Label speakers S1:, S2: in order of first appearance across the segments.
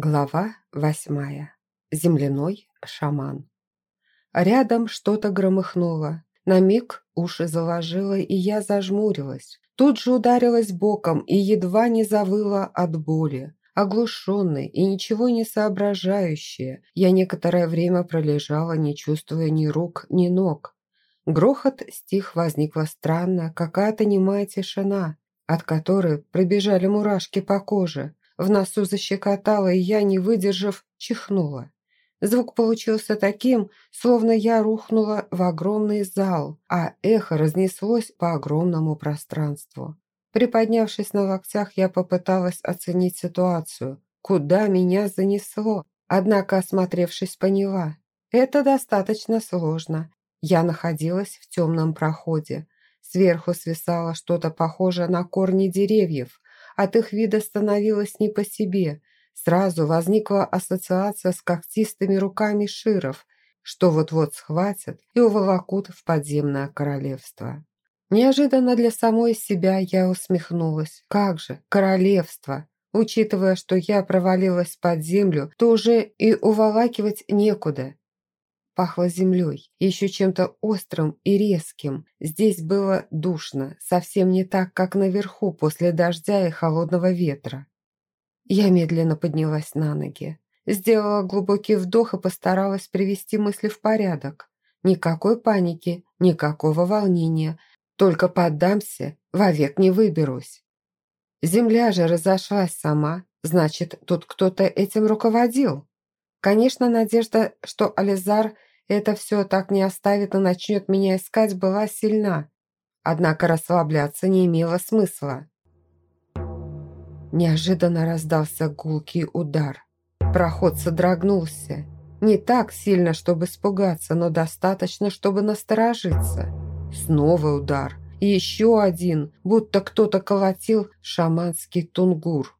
S1: Глава восьмая. Земляной шаман. Рядом что-то громыхнуло. На миг уши заложило, и я зажмурилась. Тут же ударилась боком и едва не завыла от боли. Оглушенная и ничего не соображающая, я некоторое время пролежала, не чувствуя ни рук, ни ног. Грохот стих возникла странная, какая-то немая тишина, от которой пробежали мурашки по коже – в носу защекотало, и я, не выдержав, чихнула. Звук получился таким, словно я рухнула в огромный зал, а эхо разнеслось по огромному пространству. Приподнявшись на локтях, я попыталась оценить ситуацию. Куда меня занесло? Однако, осмотревшись, поняла. Это достаточно сложно. Я находилась в темном проходе. Сверху свисало что-то похожее на корни деревьев, от их вида становилось не по себе. Сразу возникла ассоциация с когтистыми руками широв, что вот-вот схватят и уволокут в подземное королевство. Неожиданно для самой себя я усмехнулась. Как же, королевство! Учитывая, что я провалилась под землю, то уже и уволакивать некуда. Пахло землей, еще чем-то острым и резким. Здесь было душно, совсем не так, как наверху после дождя и холодного ветра. Я медленно поднялась на ноги. Сделала глубокий вдох и постаралась привести мысли в порядок. Никакой паники, никакого волнения. Только поддамся, вовек не выберусь. Земля же разошлась сама, значит, тут кто-то этим руководил. Конечно, надежда, что Ализар – это все так не оставит и начнет меня искать, была сильна. Однако расслабляться не имело смысла. Неожиданно раздался гулкий удар. Проход содрогнулся. Не так сильно, чтобы испугаться, но достаточно, чтобы насторожиться. Снова удар. Еще один, будто кто-то колотил шаманский тунгур.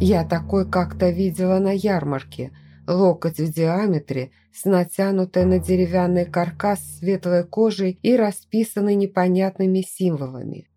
S1: Я такой как-то видела на ярмарке – локоть в диаметре, с натянутой на деревянный каркас светлой кожей и расписанной непонятными символами.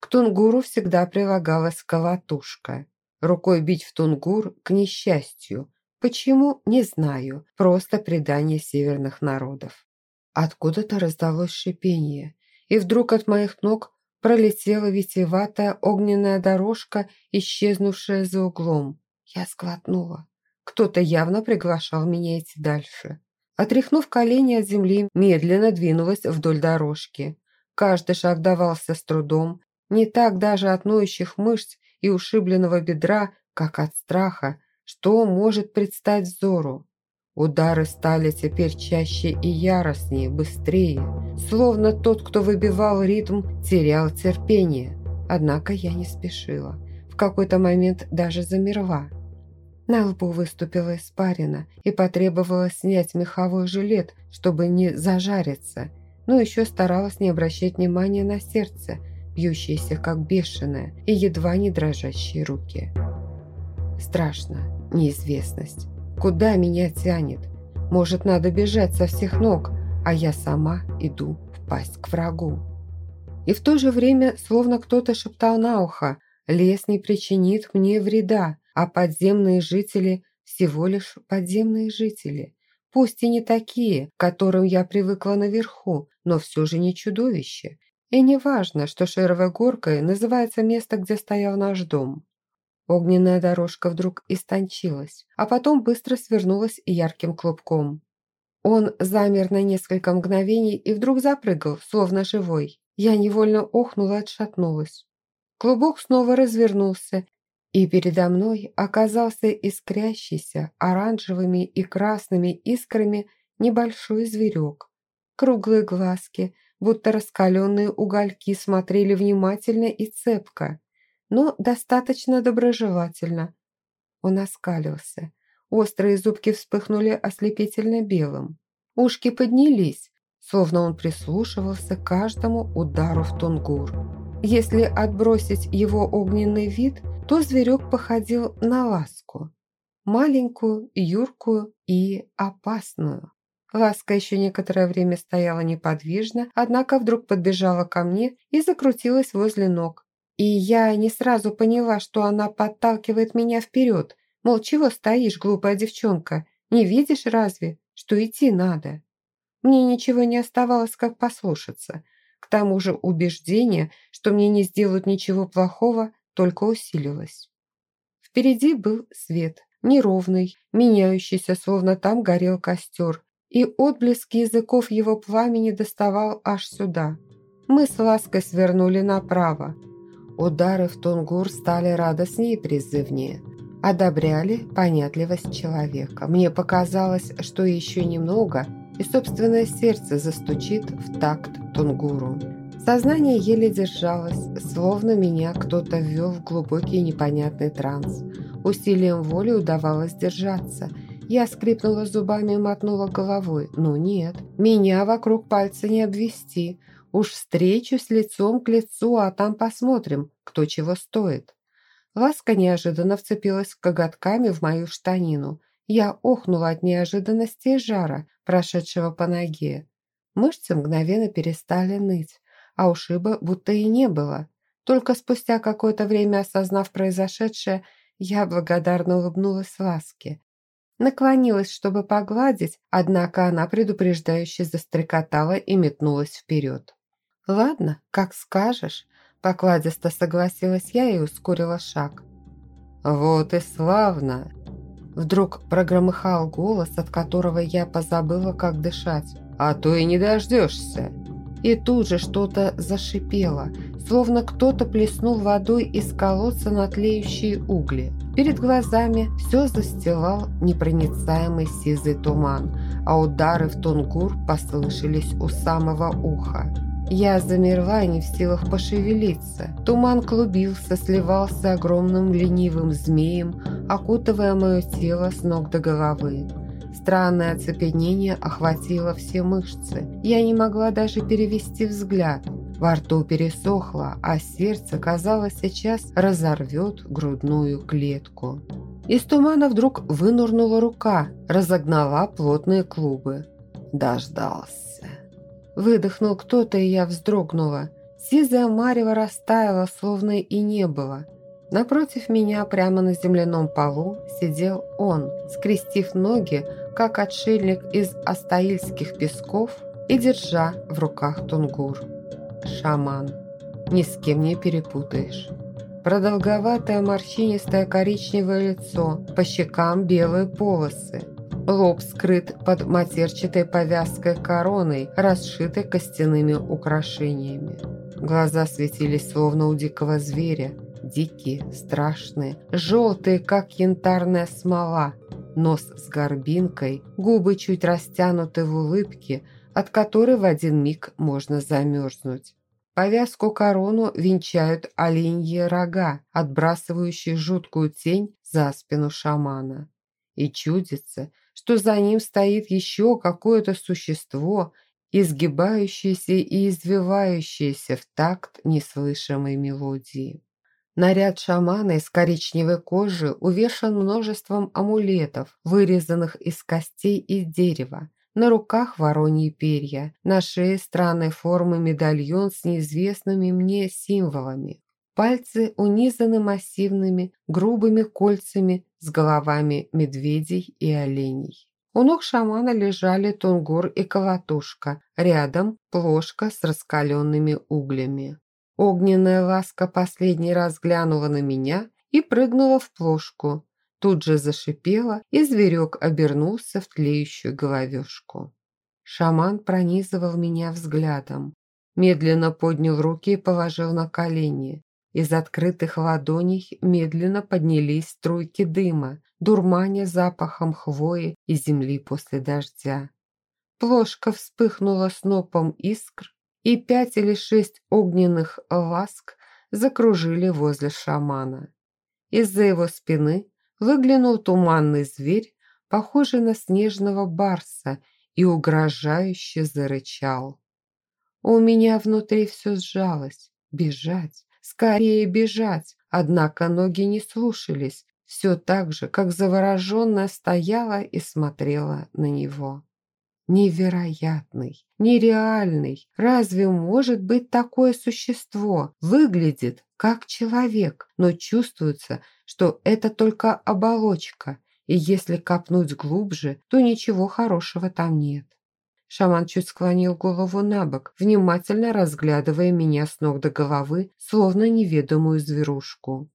S1: К тунгуру всегда прилагалась колотушка. Рукой бить в тунгур к несчастью. Почему, не знаю, просто предание северных народов. Откуда-то раздалось шипение, и вдруг от моих ног пролетела витиеватая огненная дорожка, исчезнувшая за углом. Я сглотнула. Кто-то явно приглашал меня идти дальше. Отряхнув колени от земли, медленно двинулась вдоль дорожки. Каждый шаг давался с трудом, не так даже от ноющих мышц и ушибленного бедра, как от страха, что может предстать взору. Удары стали теперь чаще и яростнее, быстрее, словно тот, кто выбивал ритм, терял терпение. Однако я не спешила. В какой-то момент даже замерла. На лбу выступила испарина и потребовалось снять меховой жилет, чтобы не зажариться, но еще старалась не обращать внимания на сердце, бьющееся как бешеное и едва не дрожащие руки. Страшно, неизвестность. Куда меня тянет? Может, надо бежать со всех ног, а я сама иду в пасть к врагу. И в то же время, словно кто-то шептал на ухо, лес не причинит мне вреда, а подземные жители всего лишь подземные жители. Пусть и не такие, к которым я привыкла наверху, но все же не чудовище. И не важно, что Шеровой горкой называется место, где стоял наш дом. Огненная дорожка вдруг истончилась, а потом быстро свернулась ярким клубком. Он замер на несколько мгновений и вдруг запрыгал, словно живой. Я невольно охнула и отшатнулась. Клубок снова развернулся и передо мной оказался искрящийся оранжевыми и красными искрами небольшой зверек. Круглые глазки, будто раскаленные угольки, смотрели внимательно и цепко, но достаточно доброжелательно. Он оскалился. Острые зубки вспыхнули ослепительно белым. Ушки поднялись, словно он прислушивался к каждому удару в тунгур. Если отбросить его огненный вид – то зверек походил на ласку. Маленькую, юркую и опасную. Ласка еще некоторое время стояла неподвижно, однако вдруг подбежала ко мне и закрутилась возле ног. И я не сразу поняла, что она подталкивает меня вперед, Мол, чего стоишь, глупая девчонка? Не видишь разве, что идти надо? Мне ничего не оставалось, как послушаться. К тому же убеждение, что мне не сделают ничего плохого, только усилилось. Впереди был свет, неровный, меняющийся, словно там горел костер, и отблеск языков его пламени доставал аж сюда. Мы с лаской свернули направо. Удары в тунгур стали радостнее и призывнее. Одобряли понятливость человека. Мне показалось, что еще немного, и собственное сердце застучит в такт тунгуру. Сознание еле держалось, словно меня кто-то ввел в глубокий непонятный транс. Усилием воли удавалось держаться – я скрипнула зубами и мотнула головой. «Ну нет, меня вокруг пальца не обвести. Уж встречусь лицом к лицу, а там посмотрим, кто чего стоит». Ласка неожиданно вцепилась коготками в мою штанину. Я охнула от неожиданности и жара, прошедшего по ноге. Мышцы мгновенно перестали ныть, а ушиба будто и не было. Только спустя какое-то время, осознав произошедшее, я благодарно улыбнулась Ласке. Наклонилась, чтобы погладить, однако она предупреждающе застрекотала и метнулась вперед. «Ладно, как скажешь», – покладисто согласилась я и ускорила шаг. «Вот и славно!» Вдруг прогромыхал голос, от которого я позабыла, как дышать. «А то и не дождешься!» И тут же что-то зашипело, словно кто-то плеснул водой из колодца на тлеющие угли. Перед глазами все застилал непроницаемый сизый туман, а удары в тунгур послышались у самого уха. Я замерла, не в силах пошевелиться. Туман клубился, сливался огромным ленивым змеем, окутывая мое тело с ног до головы. Странное оцепенение охватило все мышцы. Я не могла даже перевести взгляд. Во рту пересохло, а сердце, казалось, сейчас разорвет грудную клетку. Из тумана вдруг вынурнула рука, разогнала плотные клубы. Дождался. Выдохнул кто-то, и я вздрогнула. Сизая марево растаяла, словно и не было. Напротив меня, прямо на земляном полу, сидел он, скрестив ноги, как отшельник из астаильских песков, и держа в руках тунгур шаман. Ни с кем не перепутаешь. Продолговатое морщинистое коричневое лицо, по щекам белые полосы. Лоб скрыт под матерчатой повязкой короной, расшитой костяными украшениями. Глаза светились словно у дикого зверя, дикие, страшные, желтые, как янтарная смола, нос с горбинкой, губы чуть растянуты в улыбке, от которой в один миг можно замерзнуть. Повязку корону венчают оленьи рога, отбрасывающие жуткую тень за спину шамана. И чудится, что за ним стоит еще какое-то существо, изгибающееся и извивающееся в такт неслышимой мелодии. Наряд шамана из коричневой кожи увешан множеством амулетов, вырезанных из костей и дерева, на руках вороньи перья, на шее странной формы медальон с неизвестными мне символами. Пальцы унизаны массивными, грубыми кольцами с головами медведей и оленей. У ног шамана лежали тунгур и колотушка, рядом плошка с раскаленными углями. Огненная ласка последний раз глянула на меня и прыгнула в плошку, тут же зашипела, и зверек обернулся в тлеющую головешку. Шаман пронизывал меня взглядом, медленно поднял руки и положил на колени. Из открытых ладоней медленно поднялись струйки дыма, дурманя запахом хвои и земли после дождя. Плошка вспыхнула снопом искр, и пять или шесть огненных ласк закружили возле шамана. Из-за его спины выглянул туманный зверь, похожий на снежного барса, и угрожающе зарычал. У меня внутри все сжалось. Бежать, скорее бежать. Однако ноги не слушались, все так же, как завороженная стояла и смотрела на него. Невероятный, нереальный. Разве может быть такое существо? Выглядит как человек, но чувствуется, что это только оболочка, и если копнуть глубже, то ничего хорошего там нет. Шаман чуть склонил голову на бок, внимательно разглядывая меня с ног до головы, словно неведомую зверушку.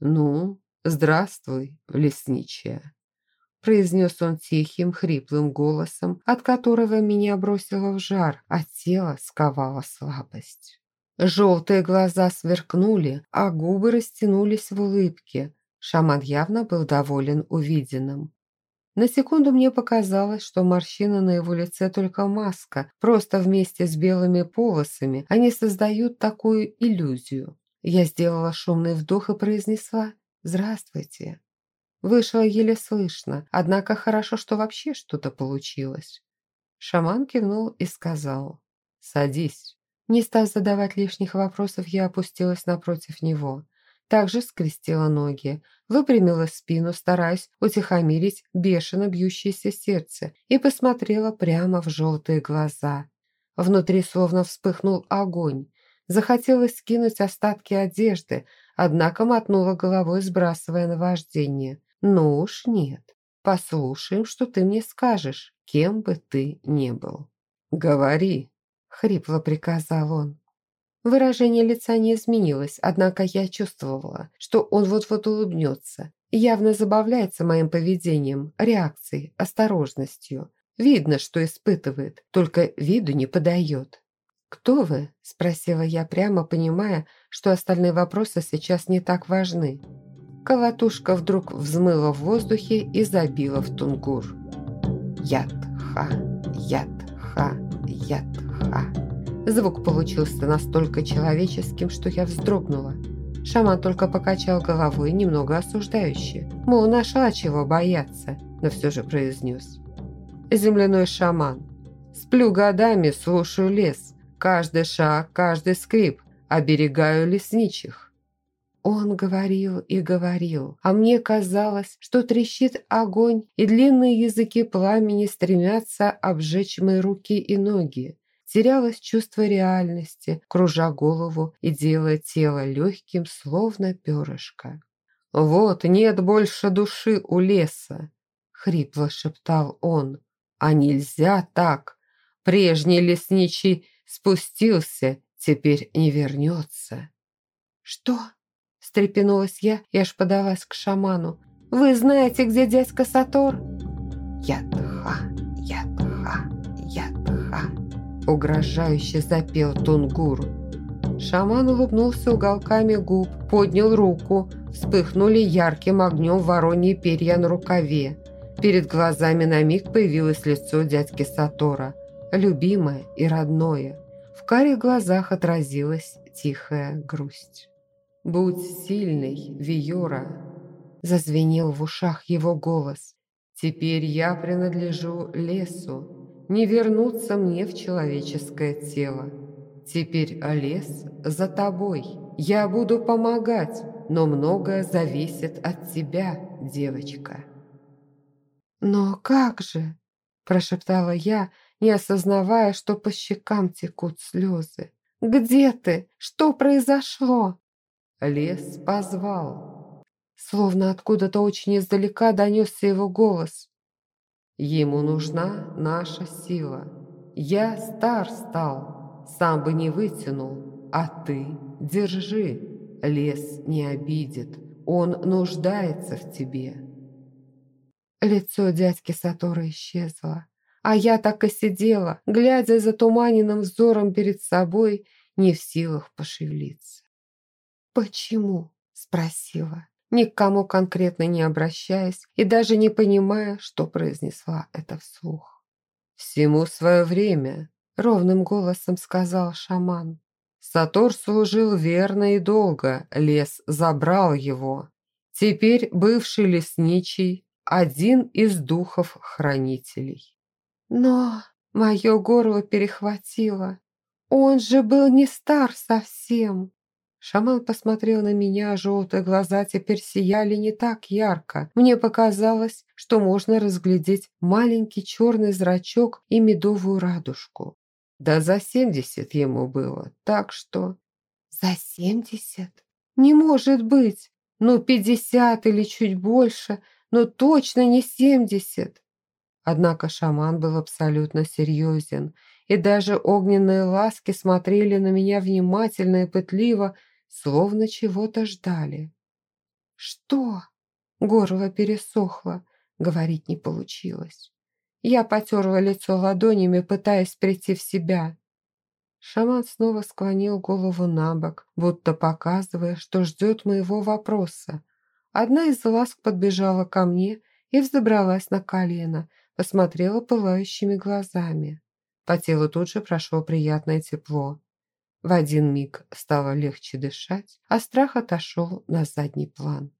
S1: «Ну, здравствуй, лесничая», – произнес он тихим, хриплым голосом, от которого меня бросило в жар, а тело сковало слабость. Желтые глаза сверкнули, а губы растянулись в улыбке. Шаман явно был доволен увиденным. На секунду мне показалось, что морщина на его лице только маска, просто вместе с белыми полосами они создают такую иллюзию. Я сделала шумный вдох и произнесла «Здравствуйте». Вышло еле слышно, однако хорошо, что вообще что-то получилось. Шаман кивнул и сказал «Садись». Не став задавать лишних вопросов, я опустилась напротив него также скрестила ноги, выпрямила спину, стараясь утихомирить бешено бьющееся сердце, и посмотрела прямо в желтые глаза. Внутри словно вспыхнул огонь. Захотелось скинуть остатки одежды, однако мотнула головой, сбрасывая наваждение. «Ну уж нет. Послушаем, что ты мне скажешь, кем бы ты ни был». «Говори», — хрипло приказал он. Выражение лица не изменилось, однако я чувствовала, что он вот-вот улыбнется. Явно забавляется моим поведением, реакцией, осторожностью. Видно, что испытывает, только виду не подает. «Кто вы?» – спросила я прямо, понимая, что остальные вопросы сейчас не так важны. Колотушка вдруг взмыла в воздухе и забила в тунгур. Яд-ха, яд-ха, яд-ха. Звук получился настолько человеческим, что я вздрогнула. Шаман только покачал головой, немного осуждающе. Мол, нашла чего бояться, но все же произнес. «Земляной шаман. Сплю годами, слушаю лес. Каждый шаг, каждый скрип. Оберегаю лесничих». Он говорил и говорил, а мне казалось, что трещит огонь, и длинные языки пламени стремятся обжечь мои руки и ноги терялось чувство реальности, кружа голову и делая тело легким, словно перышко. «Вот, нет больше души у леса!» — хрипло шептал он. «А нельзя так! Прежний лесничий спустился, теперь не вернется!» «Что?» — встрепенулась я и аж подалась к шаману. «Вы знаете, где дядька Сатор?» «Ядха, ядха, ядха!» Угрожающе запел Тунгур. Шаман улыбнулся уголками губ, поднял руку. Вспыхнули ярким огнем вороньи перья на рукаве. Перед глазами на миг появилось лицо дядьки Сатора. Любимое и родное. В карих глазах отразилась тихая грусть. «Будь сильный, Виора!» Зазвенел в ушах его голос. «Теперь я принадлежу лесу, не вернуться мне в человеческое тело. Теперь, лес за тобой. Я буду помогать, но многое зависит от тебя, девочка». «Но как же?» – прошептала я, не осознавая, что по щекам текут слезы. «Где ты? Что произошло?» Лес позвал. Словно откуда-то очень издалека донесся его голос. Ему нужна наша сила. Я стар стал, сам бы не вытянул, а ты держи. Лес не обидит, он нуждается в тебе. Лицо дядьки Сатора исчезло, а я так и сидела, глядя за туманенным взором перед собой, не в силах пошевелиться. «Почему?» – спросила ни к кому конкретно не обращаясь и даже не понимая, что произнесла это вслух. «Всему свое время», — ровным голосом сказал шаман. Сатор служил верно и долго, лес забрал его. Теперь бывший лесничий – один из духов-хранителей. Но мое горло перехватило. Он же был не стар совсем. Шаман посмотрел на меня, желтые глаза теперь сияли не так ярко. Мне показалось, что можно разглядеть маленький черный зрачок и медовую радужку. Да за семьдесят ему было, так что... За семьдесят? Не может быть! Ну, пятьдесят или чуть больше, но точно не семьдесят. Однако шаман был абсолютно серьезен, и даже огненные ласки смотрели на меня внимательно и пытливо, словно чего-то ждали. «Что?» Горло пересохло, говорить не получилось. Я потерла лицо ладонями, пытаясь прийти в себя. Шаман снова склонил голову на бок, будто показывая, что ждет моего вопроса. Одна из ласк подбежала ко мне и взобралась на колено, посмотрела пылающими глазами. По телу тут же прошло приятное тепло. В один миг стало легче дышать, а страх отошел на задний план.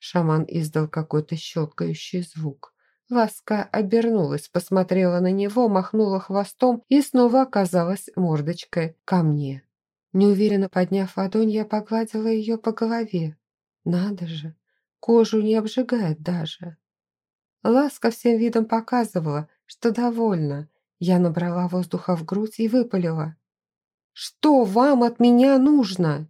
S1: Шаман издал какой-то щелкающий звук. Ласка обернулась, посмотрела на него, махнула хвостом и снова оказалась мордочкой ко мне. Неуверенно подняв ладонь, я погладила ее по голове. Надо же, кожу не обжигает даже. Ласка всем видом показывала, что довольна. Я набрала воздуха в грудь и выпалила. Что вам от меня нужно?»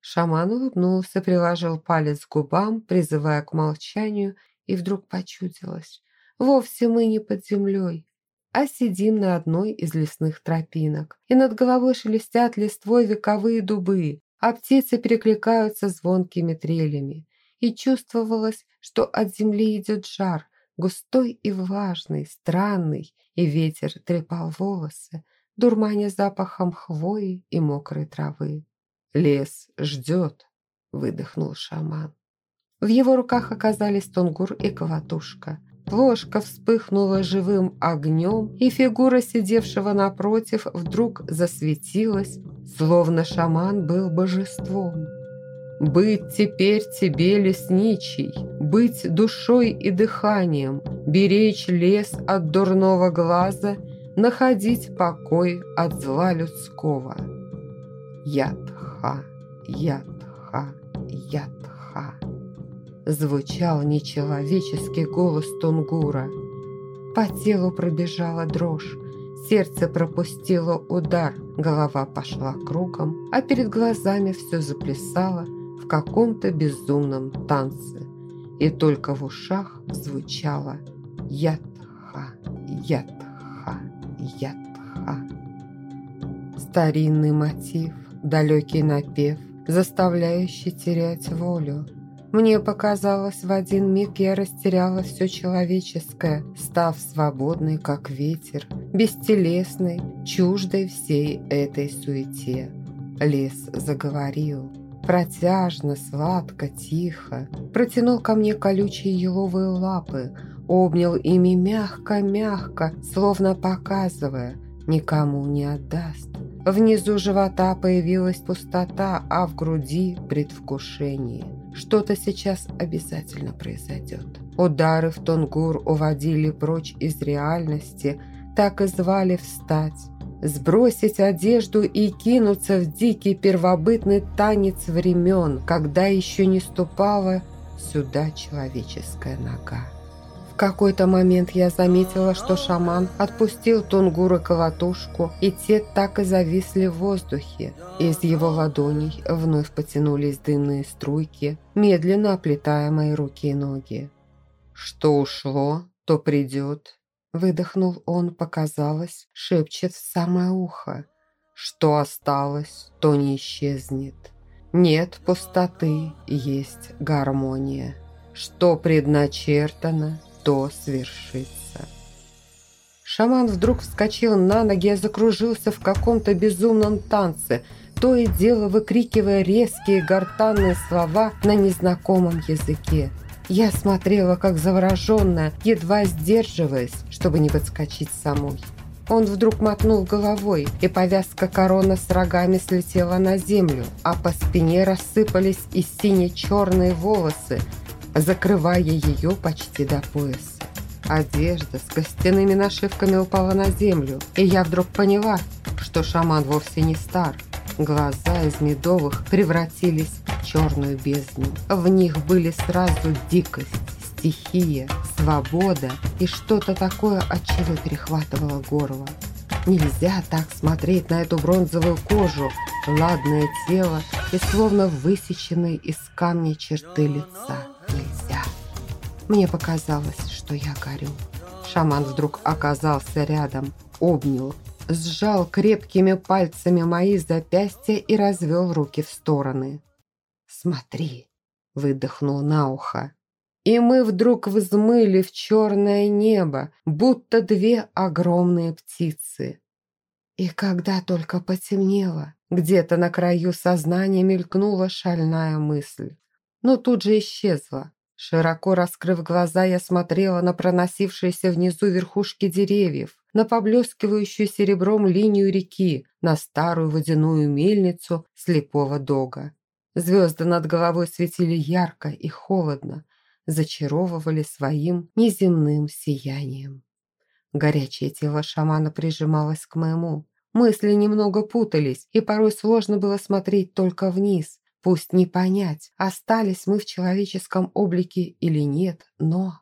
S1: Шаман улыбнулся, приложил палец к губам, призывая к молчанию, и вдруг почудилось. Вовсе мы не под землей, а сидим на одной из лесных тропинок, и над головой шелестят листвой вековые дубы, а птицы перекликаются звонкими трелями. И чувствовалось, что от земли идет жар, густой и влажный, странный, и ветер трепал волосы, дурманя запахом хвои и мокрой травы. «Лес ждет», — выдохнул шаман. В его руках оказались тунгур и колотушка. Плошка вспыхнула живым огнем, и фигура сидевшего напротив вдруг засветилась, словно шаман был божеством. «Быть теперь тебе лесничий, быть душой и дыханием, беречь лес от дурного глаза — находить покой от зла людского. Ядха, ядха, ядха. Звучал нечеловеческий голос Тунгура. По телу пробежала дрожь, сердце пропустило удар, голова пошла кругом, а перед глазами все заплясало в каком-то безумном танце. И только в ушах звучало «Ядха, ядха». Ядха. Старинный мотив, далекий напев, заставляющий терять волю. Мне показалось, в один миг я растеряла все человеческое, став свободной, как ветер, бестелесной, чуждой всей этой суете. Лес заговорил. Протяжно, сладко, тихо. Протянул ко мне колючие еловые лапы, обнял ими мягко-мягко, словно показывая, никому не отдаст. Внизу живота появилась пустота, а в груди предвкушение. Что-то сейчас обязательно произойдет. Удары в Тонгур уводили прочь из реальности, так и звали встать, сбросить одежду и кинуться в дикий первобытный танец времен, когда еще не ступала сюда человеческая нога. Какой-то момент я заметила, что шаман отпустил Тунгура колотушку, и те так и зависли в воздухе. Из его ладоней вновь потянулись дымные струйки, медленно оплетая мои руки и ноги. «Что ушло, то придет», – выдохнул он, показалось, шепчет в самое ухо. «Что осталось, то не исчезнет. Нет пустоты, есть гармония. Что предначертано, то свершится. Шаман вдруг вскочил на ноги и закружился в каком-то безумном танце, то и дело выкрикивая резкие гортанные слова на незнакомом языке. Я смотрела, как завороженная, едва сдерживаясь, чтобы не подскочить самой. Он вдруг мотнул головой, и повязка корона с рогами слетела на землю, а по спине рассыпались и сине-черные волосы, закрывая ее почти до пояса. Одежда с костяными нашивками упала на землю, и я вдруг поняла, что шаман вовсе не стар. Глаза из медовых превратились в черную бездну. В них были сразу дикость, стихия, свобода и что-то такое, от чего перехватывало горло. Нельзя так смотреть на эту бронзовую кожу, ладное тело и словно высеченные из камня черты лица. Нельзя. Мне показалось, что я горю. Шаман вдруг оказался рядом, обнял, сжал крепкими пальцами мои запястья и развел руки в стороны. «Смотри!» – выдохнул на ухо. И мы вдруг взмыли в черное небо, будто две огромные птицы. И когда только потемнело, где-то на краю сознания мелькнула шальная мысль. Но тут же исчезла. Широко раскрыв глаза, я смотрела на проносившиеся внизу верхушки деревьев, на поблескивающую серебром линию реки, на старую водяную мельницу слепого дога. Звезды над головой светили ярко и холодно, зачаровывали своим неземным сиянием. Горячее тело шамана прижималось к моему. Мысли немного путались, и порой сложно было смотреть только вниз. Пусть не понять, остались мы в человеческом облике или нет, но...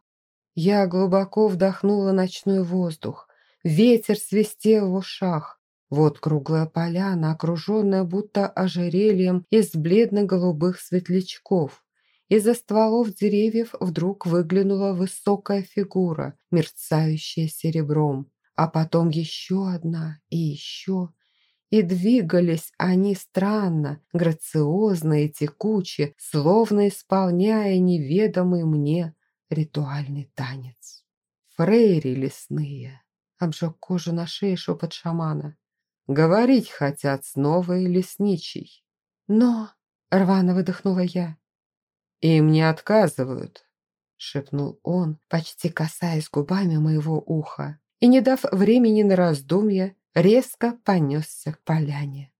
S1: Я глубоко вдохнула ночной воздух. Ветер свистел в ушах. Вот круглая поляна, окруженная будто ожерельем из бледно-голубых светлячков. Из-за стволов деревьев вдруг выглянула высокая фигура, мерцающая серебром. А потом еще одна и еще. И двигались они странно, грациозно и текуче, словно исполняя неведомый мне ритуальный танец. Фрейри лесные. Обжег кожу на шее шепот шамана. Говорить хотят снова и лесничий. Но, рвано выдохнула я, «Им не отказывают», — шепнул он, почти касаясь губами моего уха, и, не дав времени на раздумья, резко понесся к поляне.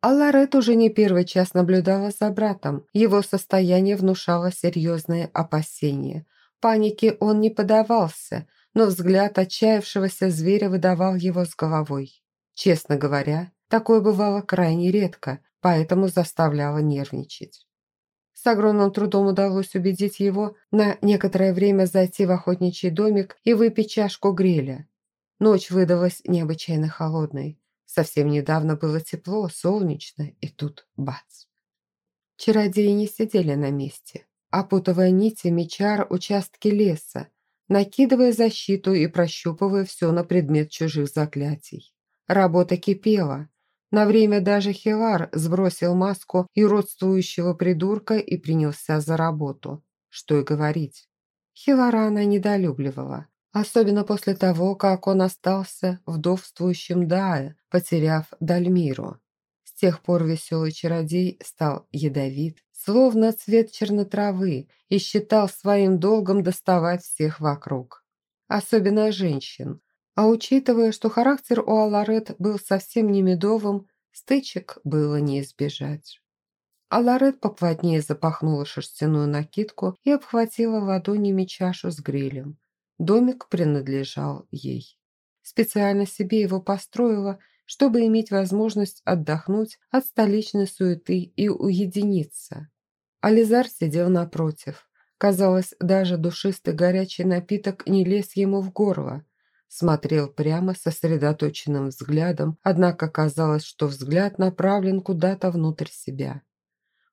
S1: Аларет уже не первый час наблюдала за братом. Его состояние внушало серьезные опасения. Панике он не подавался, но взгляд отчаявшегося зверя выдавал его с головой. Честно говоря, такое бывало крайне редко, поэтому заставляло нервничать. С огромным трудом удалось убедить его на некоторое время зайти в охотничий домик и выпить чашку греля. Ночь выдалась необычайно холодной. Совсем недавно было тепло, солнечно, и тут бац. Чародеи не сидели на месте, опутывая нитями чар участки леса, накидывая защиту и прощупывая все на предмет чужих заклятий. Работа кипела, на время даже Хилар сбросил маску и родствующего придурка и принялся за работу. Что и говорить. Хилара она недолюбливала, особенно после того, как он остался вдовствующим Дае, потеряв Дальмиру. С тех пор веселый чародей стал ядовит, словно цвет чернотравы, и считал своим долгом доставать всех вокруг. Особенно женщин, а учитывая, что характер у Аларет был совсем не медовым, стычек было не избежать. Аларет поплотнее запахнула шерстяную накидку и обхватила ладонями чашу с грилем. Домик принадлежал ей. Специально себе его построила, чтобы иметь возможность отдохнуть от столичной суеты и уединиться. Ализар сидел напротив. Казалось, даже душистый горячий напиток не лез ему в горло – смотрел прямо сосредоточенным взглядом, однако казалось, что взгляд направлен куда-то внутрь себя.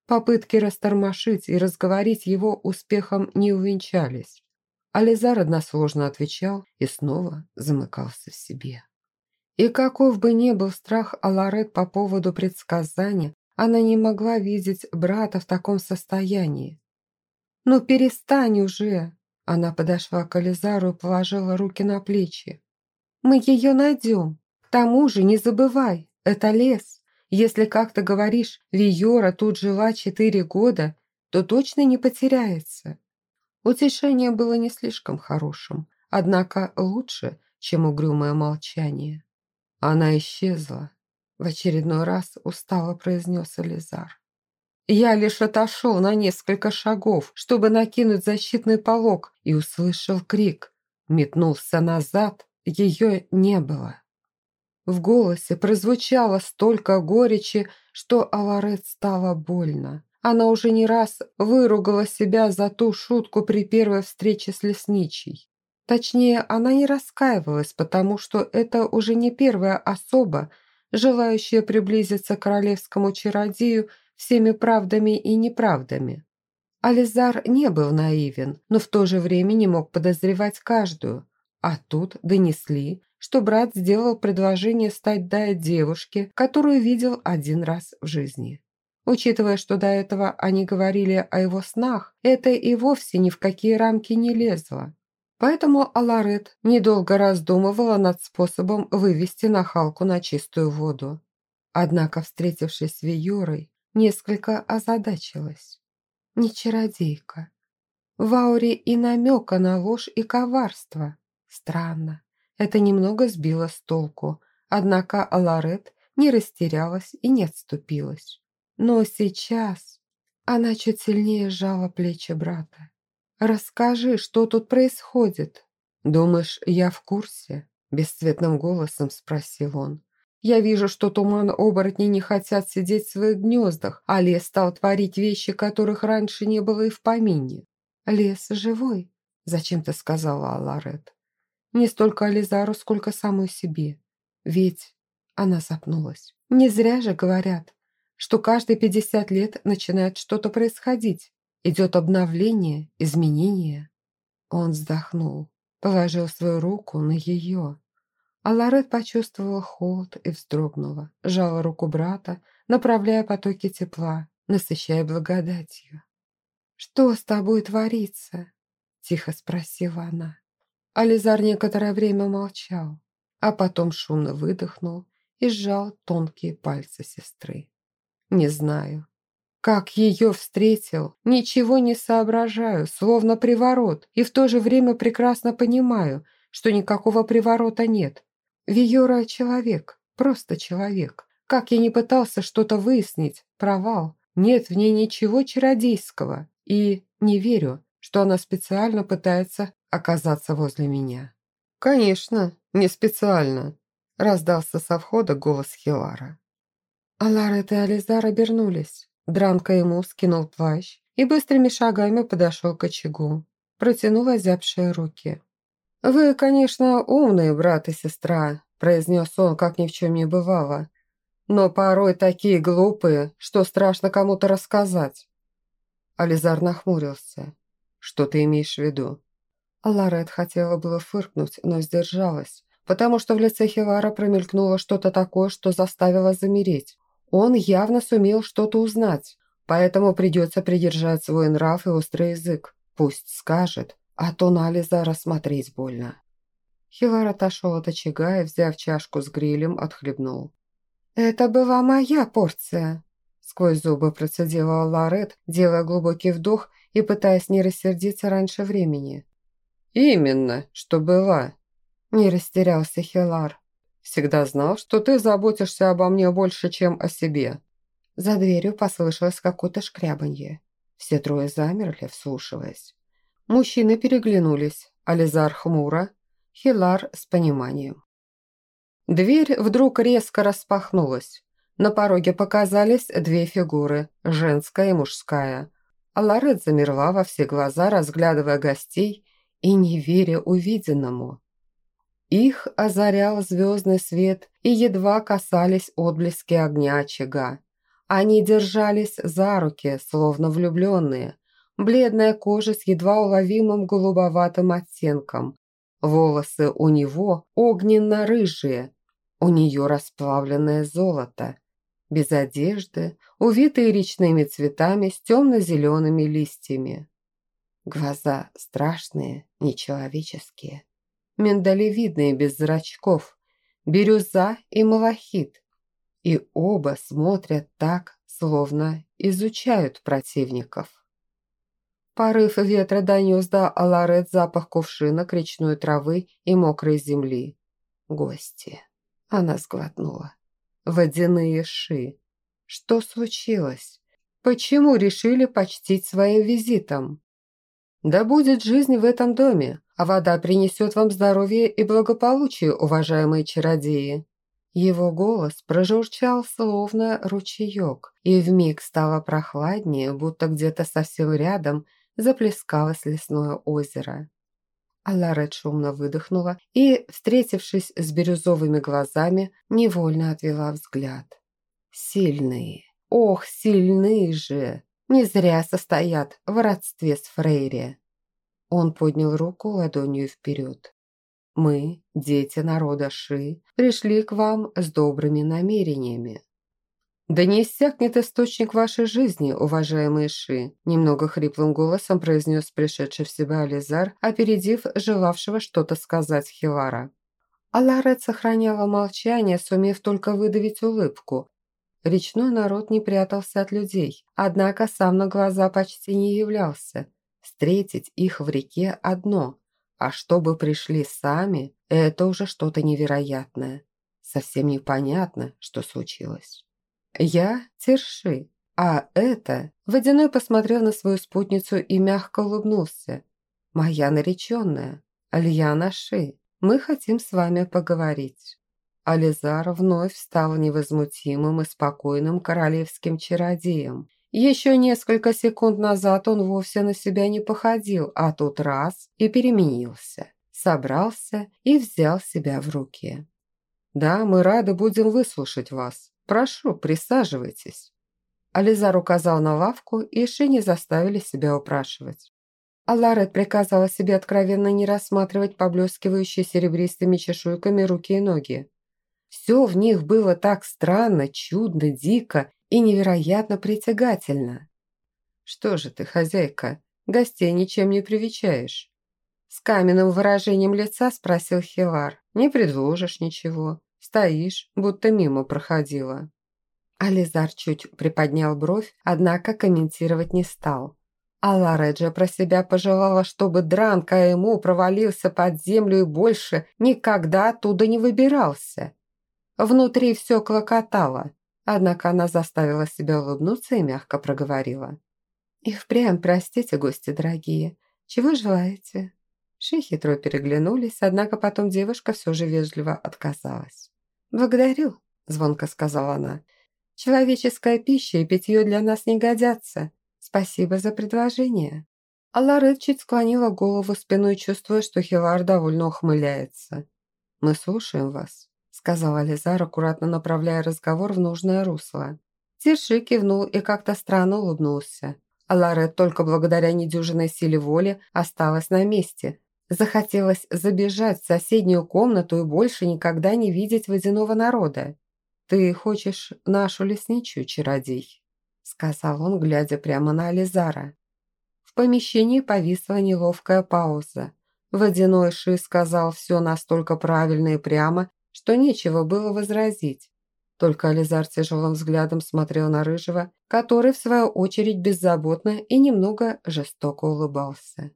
S1: Попытки растормошить и разговорить его успехом не увенчались. Ализар односложно отвечал и снова замыкался в себе. И каков бы ни был страх Аларет по поводу предсказания, она не могла видеть брата в таком состоянии. «Ну перестань уже!» Она подошла к Ализару и положила руки на плечи. «Мы ее найдем. К тому же не забывай, это лес. Если, как ты говоришь, Виора тут жила четыре года, то точно не потеряется». Утешение было не слишком хорошим, однако лучше, чем угрюмое молчание. Она исчезла. В очередной раз устало произнес Ализар. Я лишь отошел на несколько шагов, чтобы накинуть защитный полог, и услышал крик. Метнулся назад, ее не было. В голосе прозвучало столько горечи, что Аларет стало больно. Она уже не раз выругала себя за ту шутку при первой встрече с лесничей. Точнее, она не раскаивалась, потому что это уже не первая особа, желающая приблизиться к королевскому чародею всеми правдами и неправдами. Ализар не был наивен, но в то же время не мог подозревать каждую. А тут донесли, что брат сделал предложение стать Дая девушке, которую видел один раз в жизни. Учитывая, что до этого они говорили о его снах, это и вовсе ни в какие рамки не лезло. Поэтому Аларет недолго раздумывала над способом вывести нахалку на чистую воду. Однако, встретившись с Виюрой, несколько озадачилась. Не чародейка. В ауре и намека на ложь и коварство. Странно. Это немного сбило с толку. Однако Аларет не растерялась и не отступилась. Но сейчас она чуть сильнее сжала плечи брата. «Расскажи, что тут происходит?» «Думаешь, я в курсе?» Бесцветным голосом спросил он. «Я вижу, что туман-оборотни не хотят сидеть в своих гнездах, а лес стал творить вещи, которых раньше не было и в помине». «Лес живой», — зачем-то сказала Аларет. «Не столько Ализару, сколько самой себе. Ведь...» Она запнулась. «Не зря же говорят, что каждые пятьдесят лет начинает что-то происходить. Идет обновление, изменение. Он вздохнул, положил свою руку на ее. А Лорет почувствовала холод и вздрогнула, сжала руку брата, направляя потоки тепла, насыщая благодатью. «Что с тобой творится?» – тихо спросила она. Ализар некоторое время молчал, а потом шумно выдохнул и сжал тонкие пальцы сестры. «Не знаю, как ее встретил, ничего не соображаю, словно приворот, и в то же время прекрасно понимаю, что никакого приворота нет. Виора – человек, просто человек. Как я не пытался что-то выяснить, провал. Нет в ней ничего чародейского. И не верю, что она специально пытается оказаться возле меня. «Конечно, не специально», – раздался со входа голос Хилара. Аларет и Ализар обернулись. Дранка ему скинул плащ и быстрыми шагами подошел к очагу. Протянул озябшие руки. «Вы, конечно, умные брат и сестра», произнес он, как ни в чем не бывало. «Но порой такие глупые, что страшно кому-то рассказать». Ализар нахмурился. «Что ты имеешь в виду?» Ларет хотела было фыркнуть, но сдержалась, потому что в лице Хилара промелькнуло что-то такое, что заставило замереть. Он явно сумел что-то узнать, поэтому придется придержать свой нрав и острый язык. Пусть скажет, а то на Ализара смотреть больно. Хилар отошел от очага и, взяв чашку с грилем, отхлебнул. «Это была моя порция», – сквозь зубы процедила Ларет, делая глубокий вдох и пытаясь не рассердиться раньше времени. «Именно, что была», – не растерялся Хилар. Всегда знал, что ты заботишься обо мне больше, чем о себе». За дверью послышалось какое-то шкрябанье. Все трое замерли, вслушиваясь. Мужчины переглянулись. Ализар хмуро, Хилар с пониманием. Дверь вдруг резко распахнулась. На пороге показались две фигуры, женская и мужская. Аларет замерла во все глаза, разглядывая гостей и не веря увиденному. Их озарял звездный свет и едва касались отблески огня очага. Они держались за руки, словно влюбленные. Бледная кожа с едва уловимым голубоватым оттенком. Волосы у него огненно-рыжие, у нее расплавленное золото. Без одежды, увитые речными цветами с темно-зелеными листьями. Глаза страшные, нечеловеческие миндалевидные без зрачков, бирюза и малахит. И оба смотрят так, словно изучают противников. Порыв ветра донес до Аларет запах кувшина, речной травы и мокрой земли. Гости. Она сглотнула. Водяные ши. Что случилось? Почему решили почтить своим визитом? Да будет жизнь в этом доме, а вода принесет вам здоровье и благополучие, уважаемые чародеи». Его голос прожурчал словно ручеек, и вмиг стало прохладнее, будто где-то совсем рядом заплескалось лесное озеро. Аларет шумно выдохнула и, встретившись с бирюзовыми глазами, невольно отвела взгляд. «Сильные! Ох, сильные же! Не зря состоят в родстве с Фрейре!» Он поднял руку ладонью вперед. Мы, дети народа Ши, пришли к вам с добрыми намерениями. «Да не иссякнет источник вашей жизни, уважаемые Ши», немного хриплым голосом произнес пришедший в себя Ализар, опередив желавшего что-то сказать Хилара. Аларет сохраняла молчание, сумев только выдавить улыбку. Речной народ не прятался от людей, однако сам на глаза почти не являлся. Встретить их в реке одно, а чтобы пришли сами, это уже что-то невероятное. Совсем непонятно, что случилось. Я Терши, а это... Водяной посмотрел на свою спутницу и мягко улыбнулся. «Моя нареченная, Альяна Ши, мы хотим с вами поговорить». Ализар вновь стал невозмутимым и спокойным королевским чародеем, еще несколько секунд назад он вовсе на себя не походил, а тут раз и переменился. Собрался и взял себя в руки. «Да, мы рады будем выслушать вас. Прошу, присаживайтесь». Ализар указал на лавку, и Ши заставили себя упрашивать. А Ларет приказала себе откровенно не рассматривать поблескивающие серебристыми чешуйками руки и ноги. Все в них было так странно, чудно, дико и невероятно притягательно. «Что же ты, хозяйка, гостей ничем не привечаешь?» С каменным выражением лица спросил Хивар. «Не предложишь ничего, стоишь, будто мимо проходила». Ализар чуть приподнял бровь, однако комментировать не стал. А Лареджа про себя пожелала, чтобы Дран КМУ провалился под землю и больше никогда оттуда не выбирался. Внутри все клокотало. Однако она заставила себя улыбнуться и мягко проговорила. «И впрямь простите, гости дорогие. Чего желаете?» Ши хитро переглянулись, однако потом девушка все же вежливо отказалась. «Благодарю», – звонко сказала она. «Человеческая пища и питье для нас не годятся. Спасибо за предложение». Алларет чуть склонила голову спиной, чувствуя, что Хилар довольно ухмыляется. «Мы слушаем вас» сказала Лизар, аккуратно направляя разговор в нужное русло. Тиши кивнул и как-то странно улыбнулся. А Ларет только благодаря недюжинной силе воли осталась на месте. Захотелось забежать в соседнюю комнату и больше никогда не видеть водяного народа. «Ты хочешь нашу лесничью, чародей?» сказал он, глядя прямо на Ализара. В помещении повисла неловкая пауза. Водяной Ши сказал все настолько правильно и прямо, что нечего было возразить. Только Ализар тяжелым взглядом смотрел на Рыжего, который, в свою очередь, беззаботно и немного жестоко улыбался.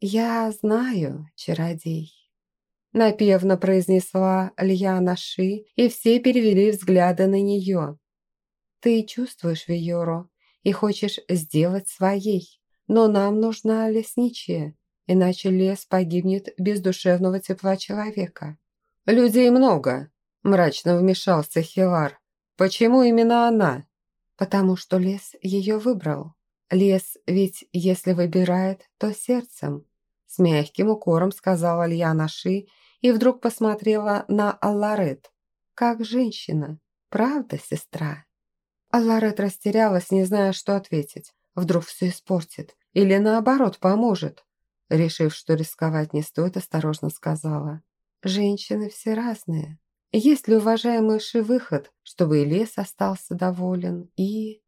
S1: «Я знаю, чародей», – напевно произнесла Льяна Ши, и все перевели взгляды на нее. «Ты чувствуешь Виору и хочешь сделать своей, но нам нужна лесничая, иначе лес погибнет без душевного тепла человека». «Людей много», – мрачно вмешался Хилар. «Почему именно она?» «Потому что лес ее выбрал. Лес ведь, если выбирает, то сердцем», – с мягким укором сказала Альяна Ши и вдруг посмотрела на Алларет. «Как женщина. Правда, сестра?» Алларет растерялась, не зная, что ответить. Вдруг все испортит или, наоборот, поможет. Решив, что рисковать не стоит, осторожно сказала. Женщины все разные. Есть ли уважаемый Ши выход, чтобы и лес остался доволен, и...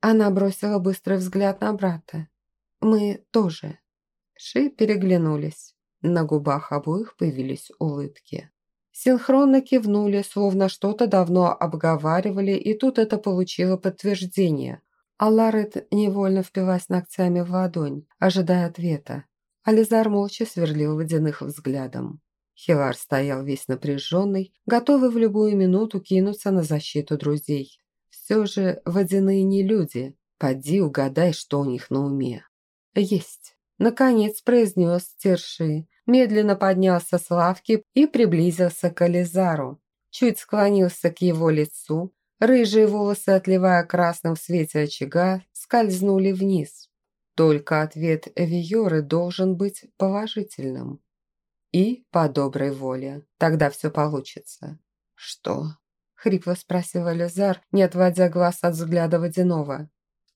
S1: Она бросила быстрый взгляд на брата. Мы тоже. Ши переглянулись. На губах обоих появились улыбки. Синхронно кивнули, словно что-то давно обговаривали, и тут это получило подтверждение. А Ларет невольно впилась ногтями в ладонь, ожидая ответа. Ализар молча сверлил водяных взглядом. Хилар стоял весь напряженный, готовый в любую минуту кинуться на защиту друзей. Все же водяные не люди. Поди угадай, что у них на уме. Есть. Наконец произнес Терши, медленно поднялся с лавки и приблизился к Ализару. чуть склонился к его лицу, рыжие волосы, отливая красным в свете очага, скользнули вниз. Только ответ Эвиоры должен быть положительным. И по доброй воле. Тогда все получится. «Что?» – хрипло спросил Элизар, не отводя глаз от взгляда водяного.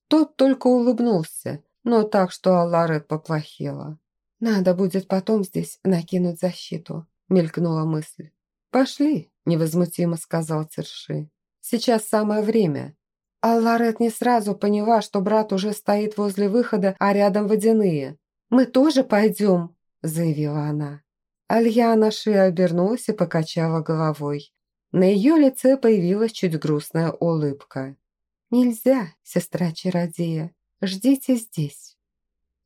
S1: Тот только улыбнулся, но так, что Алларет поплохела. «Надо будет потом здесь накинуть защиту», – мелькнула мысль. «Пошли», – невозмутимо сказал Церши. «Сейчас самое время». Алларет не сразу поняла, что брат уже стоит возле выхода, а рядом водяные. «Мы тоже пойдем», – заявила она. Альяна Ши обернулась и покачала головой. На ее лице появилась чуть грустная улыбка. «Нельзя, сестра-чародея, ждите здесь».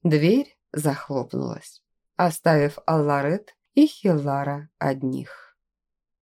S1: Дверь захлопнулась, оставив Алларет и Хиллара одних.